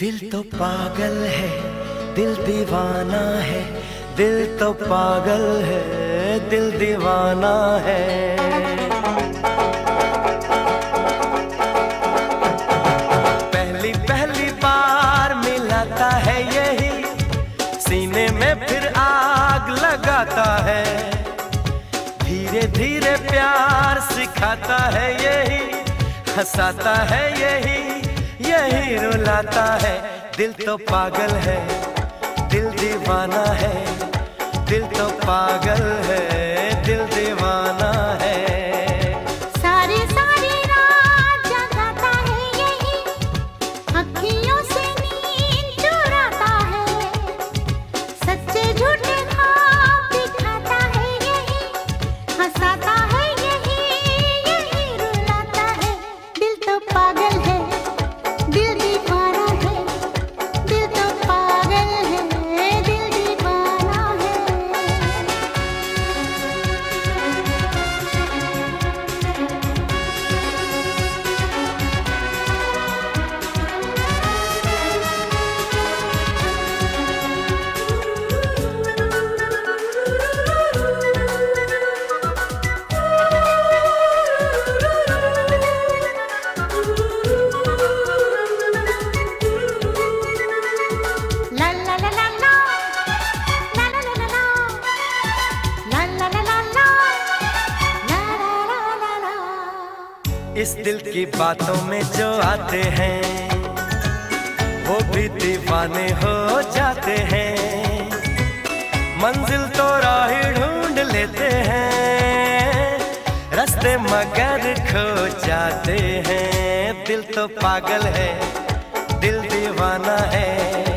दिल तो पागल है दिल दीवाना है दिल तो पागल है दिल दीवाना है। धीरे प्यार सिखाता है यही, हंसाता है यही यही रुलाता है। दिल तो पागल है, दिल दीवाना है, दिल तो पागल है। इस दिल की बातों में जो आते हैं, वो भी दीवाने हो जाते हैं। मंजिल तो राह ढूंढ लेते हैं, रास्ते मगर खो जाते हैं। दिल तो पागल है, दिल दीवाना है।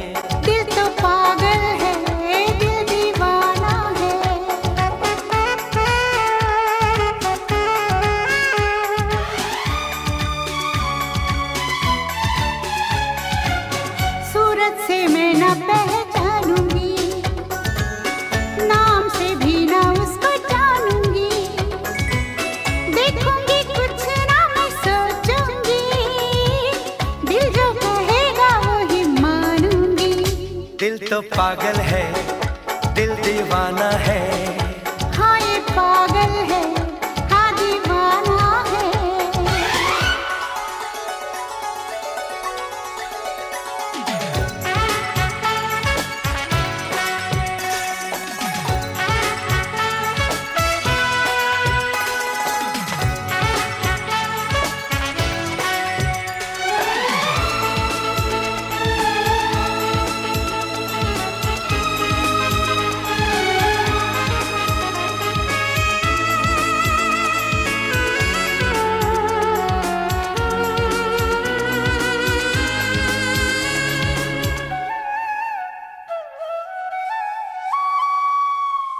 से मैं न पहचानूँगी। नाम से भी न उसको जानूँगी। देखूँगी कुछ ना मैं सोचूँगी। दिल जो कहेगा वही मानूँगी। दिल तो पागल है, दिल दीवाना हाँ।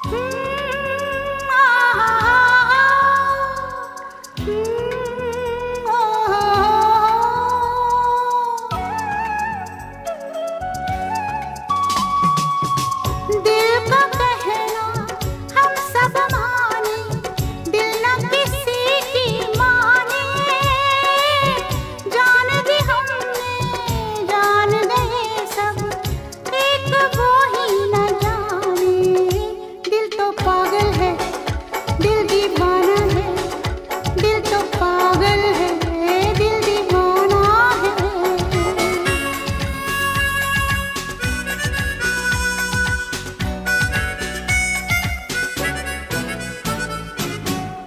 दिल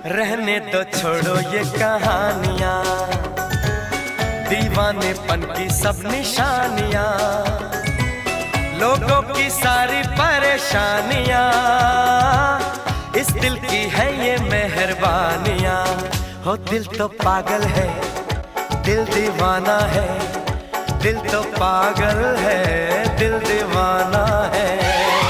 रहने तो छोड़ो ये कहानियाँ। दीवाने पन की सब निशानियाँ। लोगों की सारी परेशानियाँ। इस दिल की है ये मेहरबानियाँ। हो दिल तो पागल है, दिल दीवाना है। दिल तो पागल है, दिल दीवाना है।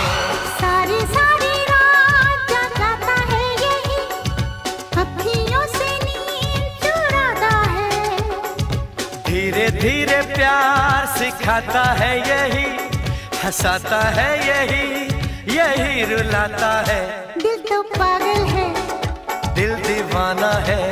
प्यार सिखाता है यही हंसाता है यही यही रुलाता है। दिल तो पागल है। दिल दीवाना है।